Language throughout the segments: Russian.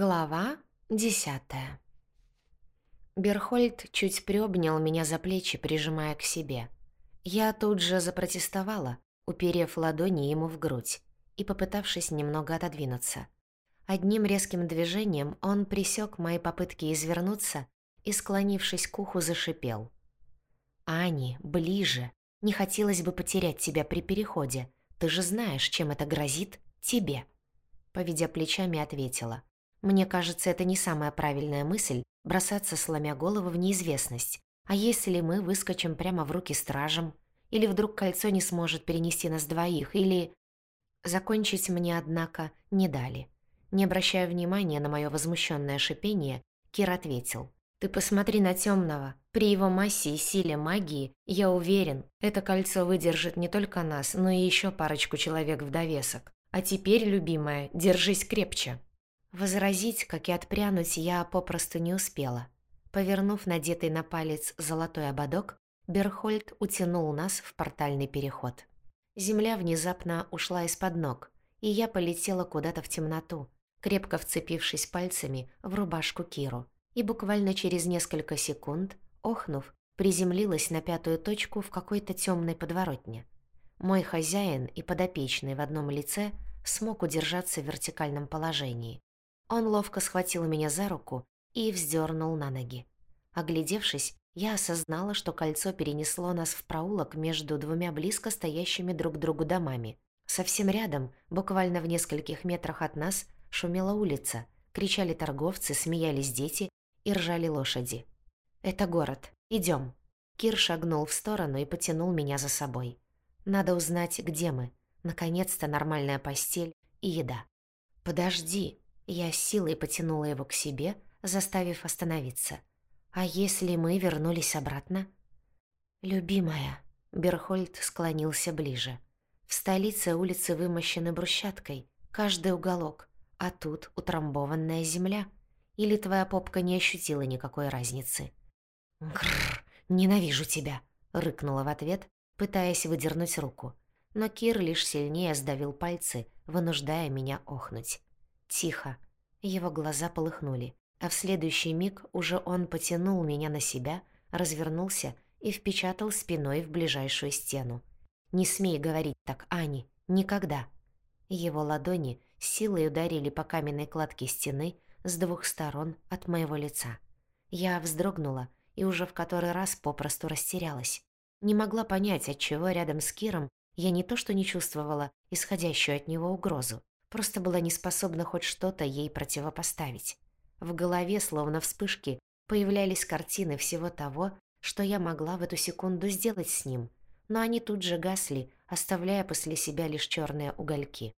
Глава десятая. Берхольд чуть приобнял меня за плечи, прижимая к себе. Я тут же запротестовала, уперев ладони ему в грудь и попытавшись немного отодвинуться. Одним резким движением он присек мои попытки извернуться и, склонившись к уху, зашипел. «Ани, ближе. Не хотелось бы потерять тебя при переходе. Ты же знаешь, чем это грозит тебе». Поведя плечами, ответила. «Мне кажется, это не самая правильная мысль — бросаться, сломя голову в неизвестность. А если мы выскочим прямо в руки стражам? Или вдруг кольцо не сможет перенести нас двоих? Или...» Закончить мне, однако, не дали. Не обращая внимания на мое возмущенное шипение, Кир ответил. «Ты посмотри на темного. При его массе и силе магии, я уверен, это кольцо выдержит не только нас, но и еще парочку человек в довесок. А теперь, любимая, держись крепче». Возразить, как и отпрянуть, я попросту не успела. Повернув надетый на палец золотой ободок, Берхольд утянул нас в портальный переход. Земля внезапно ушла из-под ног, и я полетела куда-то в темноту, крепко вцепившись пальцами в рубашку Киру, и буквально через несколько секунд, охнув, приземлилась на пятую точку в какой-то темной подворотне. Мой хозяин и подопечный в одном лице смог удержаться в вертикальном положении. Он ловко схватил меня за руку и вздернул на ноги. Оглядевшись, я осознала, что кольцо перенесло нас в проулок между двумя близко стоящими друг к другу домами. Совсем рядом, буквально в нескольких метрах от нас, шумела улица, кричали торговцы, смеялись дети и ржали лошади. «Это город. Идем. Кир шагнул в сторону и потянул меня за собой. Надо узнать, где мы. Наконец-то нормальная постель и еда. «Подожди!» Я силой потянула его к себе, заставив остановиться. «А если мы вернулись обратно?» «Любимая!» Берхольд склонился ближе. «В столице улицы вымощены брусчаткой, каждый уголок, а тут утрамбованная земля. Или твоя попка не ощутила никакой разницы?» «Грррр, ненавижу тебя!» — рыкнула в ответ, пытаясь выдернуть руку. Но Кир лишь сильнее сдавил пальцы, вынуждая меня охнуть. Тихо. Его глаза полыхнули, а в следующий миг уже он потянул меня на себя, развернулся и впечатал спиной в ближайшую стену. «Не смей говорить так, Ани, никогда!» Его ладони силой ударили по каменной кладке стены с двух сторон от моего лица. Я вздрогнула и уже в который раз попросту растерялась. Не могла понять, отчего рядом с Киром я не то что не чувствовала исходящую от него угрозу, просто была не способна хоть что-то ей противопоставить. В голове, словно вспышки, появлялись картины всего того, что я могла в эту секунду сделать с ним, но они тут же гасли, оставляя после себя лишь черные угольки.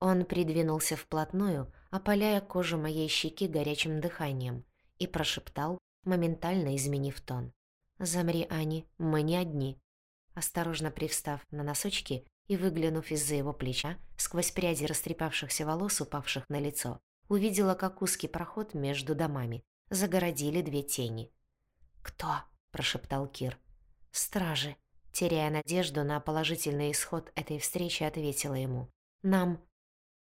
Он придвинулся вплотную, опаляя кожу моей щеки горячим дыханием, и прошептал, моментально изменив тон. «Замри, Ани, мы не одни». Осторожно привстав на носочки и выглянув из-за его плеча, сквозь пряди растрепавшихся волос, упавших на лицо, увидела, как узкий проход между домами загородили две тени. «Кто?» – прошептал Кир. «Стражи». Теряя надежду на положительный исход этой встречи, ответила ему. «Нам...»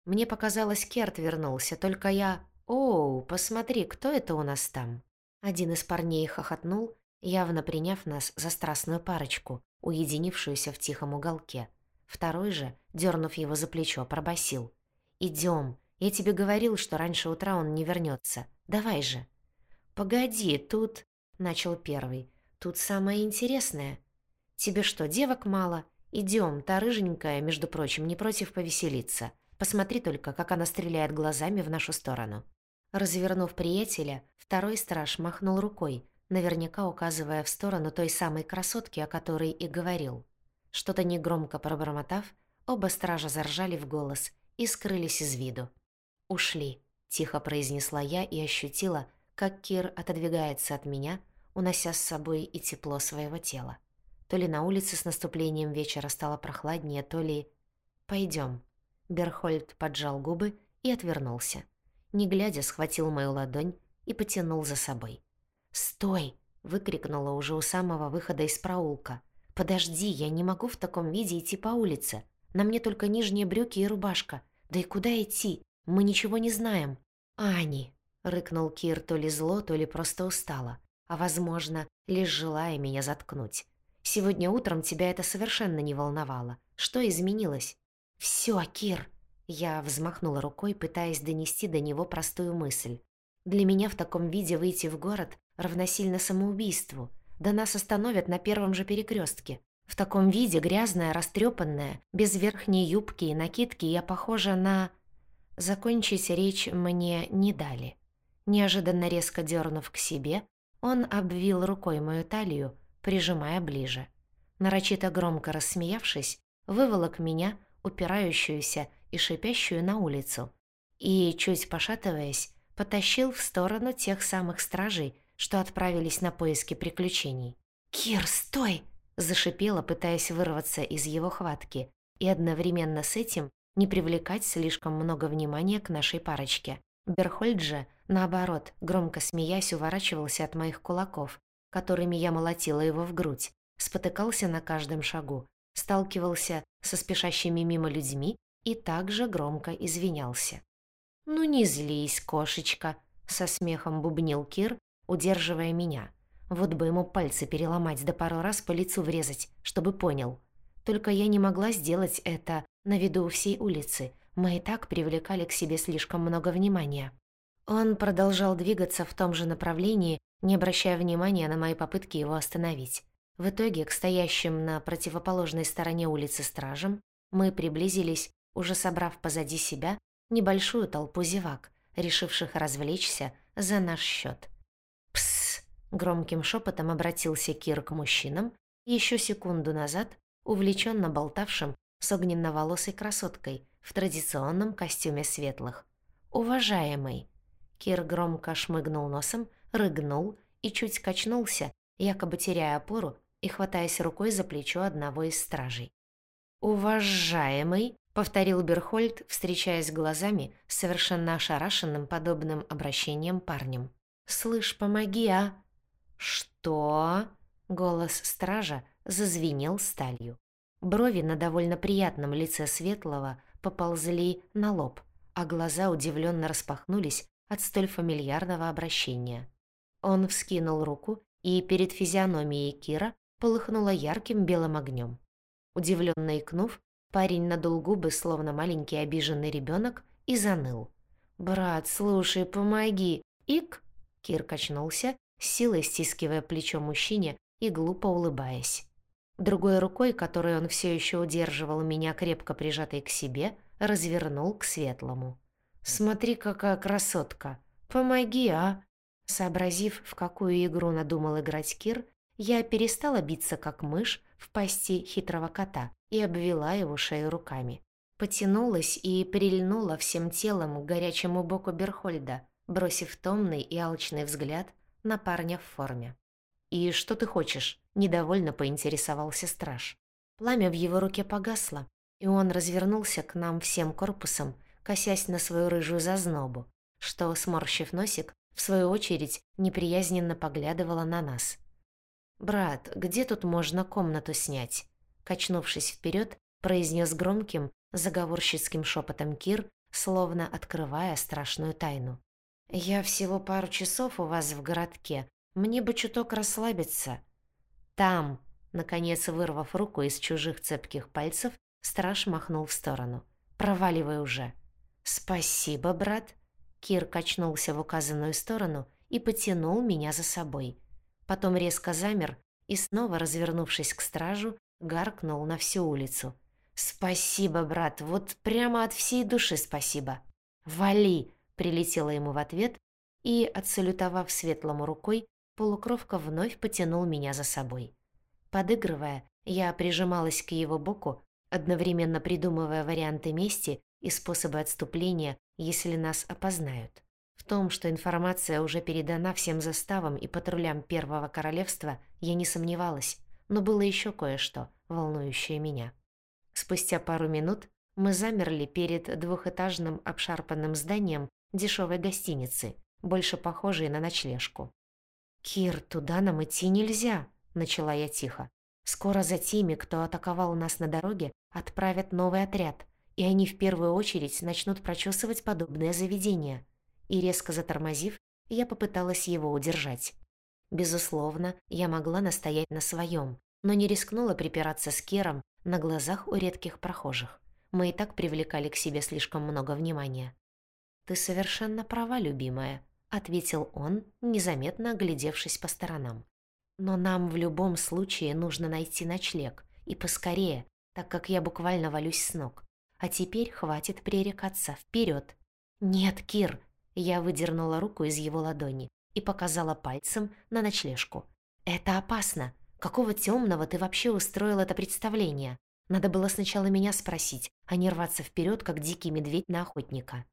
Мне показалось, Керт вернулся, только я... «Оу, посмотри, кто это у нас там?» Один из парней хохотнул, явно приняв нас за страстную парочку, уединившуюся в тихом уголке. Второй же, дернув его за плечо, пробасил: «Идем. Я тебе говорил, что раньше утра он не вернется. Давай же». «Погоди, тут...» — начал первый. «Тут самое интересное. Тебе что, девок мало? Идем, та рыженькая, между прочим, не против повеселиться. Посмотри только, как она стреляет глазами в нашу сторону». Развернув приятеля, второй страж махнул рукой, наверняка указывая в сторону той самой красотки, о которой и говорил. Что-то негромко пробормотав, оба стража заржали в голос и скрылись из виду. «Ушли», — тихо произнесла я и ощутила, как Кир отодвигается от меня, унося с собой и тепло своего тела. То ли на улице с наступлением вечера стало прохладнее, то ли... «Пойдем». Берхольд поджал губы и отвернулся. Не глядя, схватил мою ладонь и потянул за собой. «Стой!» — выкрикнула уже у самого выхода из проулка. «Подожди, я не могу в таком виде идти по улице. На мне только нижние брюки и рубашка. Да и куда идти? Мы ничего не знаем». «Ани!» — рыкнул Кир то ли зло, то ли просто устало, а, возможно, лишь желая меня заткнуть. «Сегодня утром тебя это совершенно не волновало. Что изменилось?» «Всё, Кир!» Я взмахнула рукой, пытаясь донести до него простую мысль. «Для меня в таком виде выйти в город равносильно самоубийству. Да нас остановят на первом же перекрестке. В таком виде, грязная, растрепанная, без верхней юбки и накидки, я похожа на...» Закончить речь мне не дали. Неожиданно резко дернув к себе, он обвил рукой мою талию, прижимая ближе. Нарочито громко рассмеявшись, выволок меня, упирающуюся и шипящую на улицу, и, чуть пошатываясь, потащил в сторону тех самых стражей, что отправились на поиски приключений. «Кир, стой!» – зашипела, пытаясь вырваться из его хватки, и одновременно с этим не привлекать слишком много внимания к нашей парочке. Берхольд же, наоборот, громко смеясь, уворачивался от моих кулаков, которыми я молотила его в грудь, спотыкался на каждом шагу, сталкивался со спешащими мимо людьми и также громко извинялся. «Ну не злись, кошечка», — со смехом бубнил Кир, удерживая меня. Вот бы ему пальцы переломать да пару раз по лицу врезать, чтобы понял. Только я не могла сделать это на виду у всей улицы. Мы и так привлекали к себе слишком много внимания. Он продолжал двигаться в том же направлении, не обращая внимания на мои попытки его остановить. В итоге к стоящим на противоположной стороне улицы стражам мы приблизились, уже собрав позади себя небольшую толпу зевак, решивших развлечься за наш счет. Громким шепотом обратился Кир к мужчинам, еще секунду назад увлеченно болтавшим с огненноволосой красоткой в традиционном костюме светлых. «Уважаемый!» Кир громко шмыгнул носом, рыгнул и чуть качнулся, якобы теряя опору и хватаясь рукой за плечо одного из стражей. «Уважаемый!» — повторил Берхольд, встречаясь глазами с совершенно ошарашенным подобным обращением парнем. «Слышь, помоги, а!» «Что?» — голос стража зазвенел сталью. Брови на довольно приятном лице Светлого поползли на лоб, а глаза удивленно распахнулись от столь фамильярного обращения. Он вскинул руку, и перед физиономией Кира полыхнуло ярким белым огнем. Удивленно икнув, парень надул губы, словно маленький обиженный ребенок, и заныл. «Брат, слушай, помоги!» «Ик!» Кир качнулся, силой стискивая плечо мужчине и глупо улыбаясь. Другой рукой, которой он все еще удерживал меня крепко прижатой к себе, развернул к светлому. «Смотри, какая красотка! Помоги, а!» Сообразив, в какую игру надумал играть Кир, я перестала биться, как мышь, в пасти хитрого кота и обвела его шею руками. Потянулась и прильнула всем телом к горячему боку Берхольда, бросив томный и алчный взгляд на парня в форме. «И что ты хочешь?» – недовольно поинтересовался страж. Пламя в его руке погасло, и он развернулся к нам всем корпусом, косясь на свою рыжую зазнобу, что, сморщив носик, в свою очередь неприязненно поглядывала на нас. «Брат, где тут можно комнату снять?» Качнувшись вперед, произнес громким, заговорщицким шепотом Кир, словно открывая страшную тайну. «Я всего пару часов у вас в городке, мне бы чуток расслабиться». «Там!» Наконец, вырвав руку из чужих цепких пальцев, страж махнул в сторону. «Проваливай уже!» «Спасибо, брат!» Кир качнулся в указанную сторону и потянул меня за собой. Потом резко замер и, снова развернувшись к стражу, гаркнул на всю улицу. «Спасибо, брат, вот прямо от всей души спасибо!» «Вали!» — прилетела ему в ответ, и, отсалютовав светлому рукой, полукровка вновь потянул меня за собой. Подыгрывая, я прижималась к его боку, одновременно придумывая варианты мести и способы отступления, если нас опознают. В том, что информация уже передана всем заставам и патрулям Первого Королевства, я не сомневалась, но было еще кое-что, волнующее меня. Спустя пару минут мы замерли перед двухэтажным обшарпанным зданием дешевой гостиницы, больше похожей на ночлежку. «Кир, туда нам идти нельзя», — начала я тихо. «Скоро за теми, кто атаковал нас на дороге, отправят новый отряд, и они в первую очередь начнут прочесывать подобное заведение. и, резко затормозив, я попыталась его удержать. Безусловно, я могла настоять на своем, но не рискнула припираться с Кером на глазах у редких прохожих. Мы и так привлекали к себе слишком много внимания. «Ты совершенно права, любимая», — ответил он, незаметно оглядевшись по сторонам. «Но нам в любом случае нужно найти ночлег, и поскорее, так как я буквально валюсь с ног. А теперь хватит пререкаться, вперед. «Нет, Кир!» — я выдернула руку из его ладони и показала пальцем на ночлежку. «Это опасно. Какого темного ты вообще устроил это представление? Надо было сначала меня спросить, а не рваться вперед, как дикий медведь на охотника.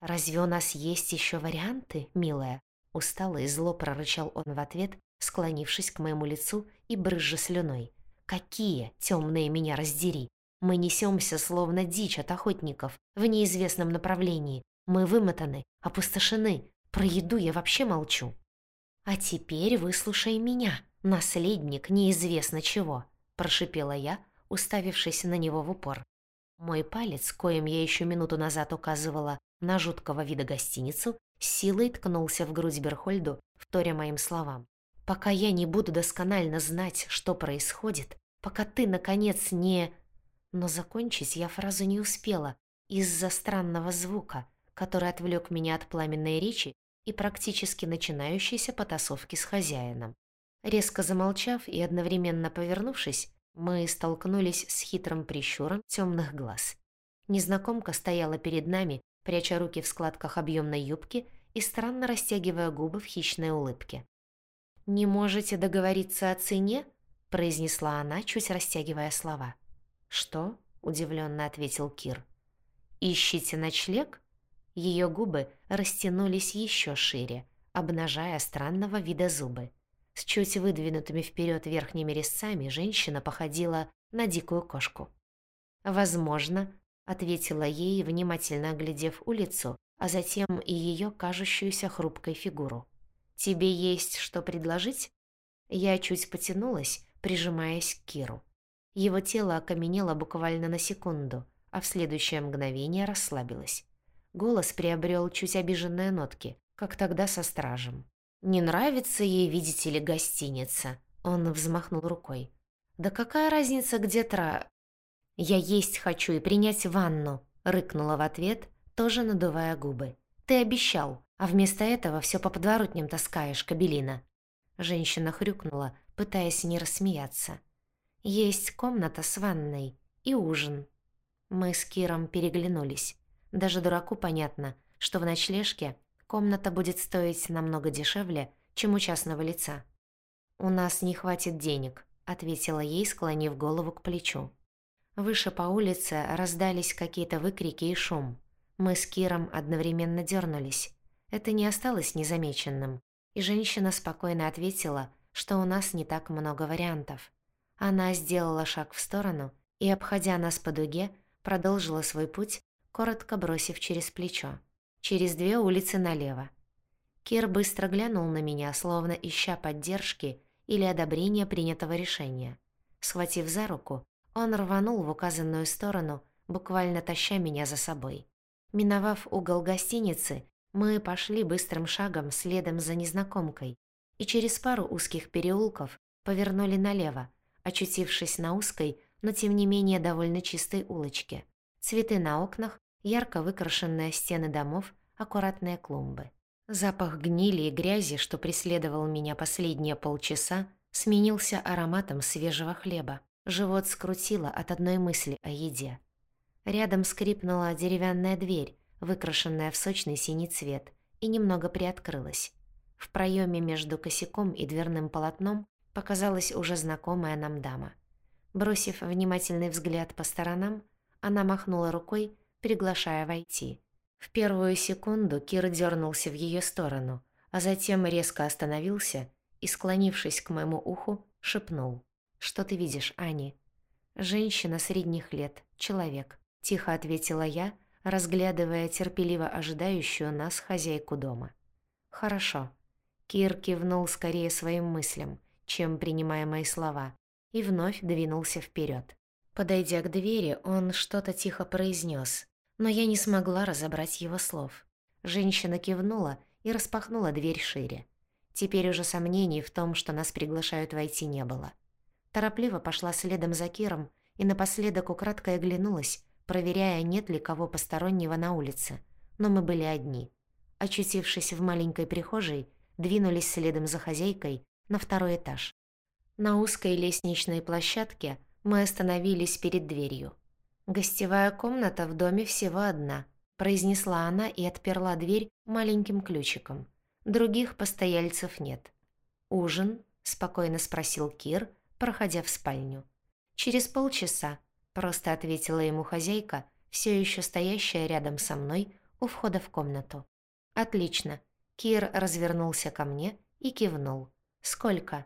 Разве у нас есть еще варианты, милая?» Устало и зло прорычал он в ответ, склонившись к моему лицу и брызжа слюной. «Какие, темные меня раздери! Мы несемся, словно дичь от охотников, в неизвестном направлении. Мы вымотаны, опустошены, про еду я вообще молчу. А теперь выслушай меня, наследник неизвестно чего, прошипела я, уставившись на него в упор. Мой палец, коим я еще минуту назад указывала на жуткого вида гостиницу, силой ткнулся в грудь Берхольду, вторя моим словам. «Пока я не буду досконально знать, что происходит, пока ты, наконец, не...» Но закончить я фразу не успела из-за странного звука, который отвлек меня от пламенной речи и практически начинающейся потасовки с хозяином. Резко замолчав и одновременно повернувшись, мы столкнулись с хитрым прищуром темных глаз. Незнакомка стояла перед нами, пряча руки в складках объемной юбки и странно растягивая губы в хищной улыбке. «Не можете договориться о цене?» – произнесла она, чуть растягивая слова. «Что?» – удивленно ответил Кир. «Ищите ночлег?» Ее губы растянулись еще шире, обнажая странного вида зубы. С чуть выдвинутыми вперед верхними резцами женщина походила на дикую кошку. «Возможно», — ответила ей, внимательно оглядев улицу, а затем и ее кажущуюся хрупкой фигуру. «Тебе есть что предложить?» Я чуть потянулась, прижимаясь к Киру. Его тело окаменело буквально на секунду, а в следующее мгновение расслабилось. Голос приобрел чуть обиженные нотки, как тогда со стражем. «Не нравится ей, видите ли, гостиница?» Он взмахнул рукой. «Да какая разница, где тра...» «Я есть хочу и принять ванну», — рыкнула в ответ, тоже надувая губы. «Ты обещал, а вместо этого все по подворотням таскаешь, кабелина». Женщина хрюкнула, пытаясь не рассмеяться. «Есть комната с ванной и ужин». Мы с Киром переглянулись. Даже дураку понятно, что в ночлежке комната будет стоить намного дешевле, чем у частного лица. «У нас не хватит денег», — ответила ей, склонив голову к плечу. Выше по улице раздались какие-то выкрики и шум. Мы с Киром одновременно дернулись. Это не осталось незамеченным, и женщина спокойно ответила, что у нас не так много вариантов. Она сделала шаг в сторону и, обходя нас по дуге, продолжила свой путь коротко бросив через плечо. Через две улицы налево. Кир быстро глянул на меня, словно ища поддержки или одобрения принятого решения. Схватив за руку, он рванул в указанную сторону, буквально таща меня за собой. Миновав угол гостиницы, мы пошли быстрым шагом следом за незнакомкой и через пару узких переулков повернули налево, очутившись на узкой, но тем не менее довольно чистой улочке. Цветы на окнах ярко выкрашенные стены домов, аккуратные клумбы. Запах гнили и грязи, что преследовал меня последние полчаса, сменился ароматом свежего хлеба. Живот скрутило от одной мысли о еде. Рядом скрипнула деревянная дверь, выкрашенная в сочный синий цвет, и немного приоткрылась. В проеме между косяком и дверным полотном показалась уже знакомая нам дама. Бросив внимательный взгляд по сторонам, она махнула рукой приглашая войти. В первую секунду Кир дернулся в ее сторону, а затем резко остановился и, склонившись к моему уху, шепнул. «Что ты видишь, Ани?» «Женщина средних лет, человек», — тихо ответила я, разглядывая терпеливо ожидающую нас хозяйку дома. «Хорошо». Кир кивнул скорее своим мыслям, чем принимая мои слова, и вновь двинулся вперед. Подойдя к двери, он что-то тихо произнес, но я не смогла разобрать его слов. Женщина кивнула и распахнула дверь шире. Теперь уже сомнений в том, что нас приглашают войти, не было. Торопливо пошла следом за Киром и напоследок украдкой оглянулась, проверяя, нет ли кого постороннего на улице. Но мы были одни. Очутившись в маленькой прихожей, двинулись следом за хозяйкой на второй этаж. На узкой лестничной площадке мы остановились перед дверью. «Гостевая комната в доме всего одна», – произнесла она и отперла дверь маленьким ключиком. «Других постояльцев нет». «Ужин?» – спокойно спросил Кир, проходя в спальню. «Через полчаса», – просто ответила ему хозяйка, все еще стоящая рядом со мной у входа в комнату. «Отлично». Кир развернулся ко мне и кивнул. «Сколько?»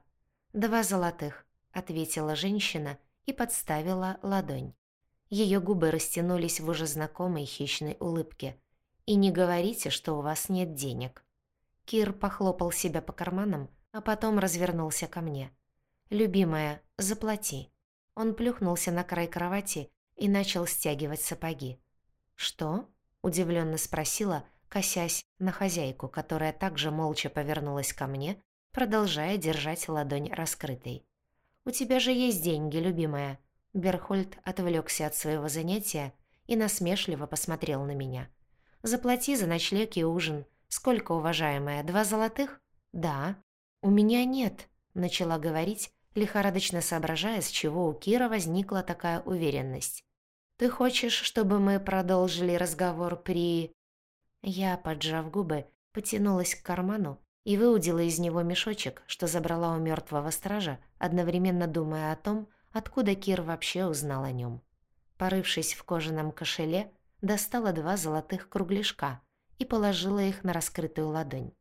«Два золотых», — ответила женщина и подставила ладонь. Ее губы растянулись в уже знакомой хищной улыбке. «И не говорите, что у вас нет денег». Кир похлопал себя по карманам, а потом развернулся ко мне. «Любимая, заплати». Он плюхнулся на край кровати и начал стягивать сапоги. «Что?» – удивленно спросила, косясь на хозяйку, которая также молча повернулась ко мне, продолжая держать ладонь раскрытой. «У тебя же есть деньги, любимая». Берхольд отвлекся от своего занятия и насмешливо посмотрел на меня. «Заплати за ночлег и ужин. Сколько, уважаемая, два золотых?» «Да». «У меня нет», — начала говорить, лихорадочно соображая, с чего у Кира возникла такая уверенность. «Ты хочешь, чтобы мы продолжили разговор при...» Я, поджав губы, потянулась к карману и выудила из него мешочек, что забрала у мертвого стража, одновременно думая о том, откуда Кир вообще узнал о нем. Порывшись в кожаном кошеле, достала два золотых кругляшка и положила их на раскрытую ладонь.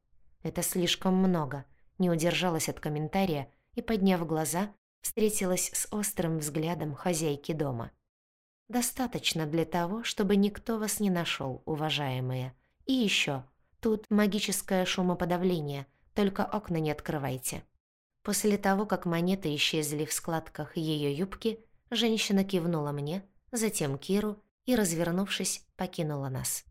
Это слишком много, не удержалась от комментария и, подняв глаза, встретилась с острым взглядом хозяйки дома. «Достаточно для того, чтобы никто вас не нашел, уважаемые», и еще, тут магическое шумоподавление, только окна не открывайте. После того, как монеты исчезли в складках ее юбки, женщина кивнула мне, затем Киру и, развернувшись, покинула нас.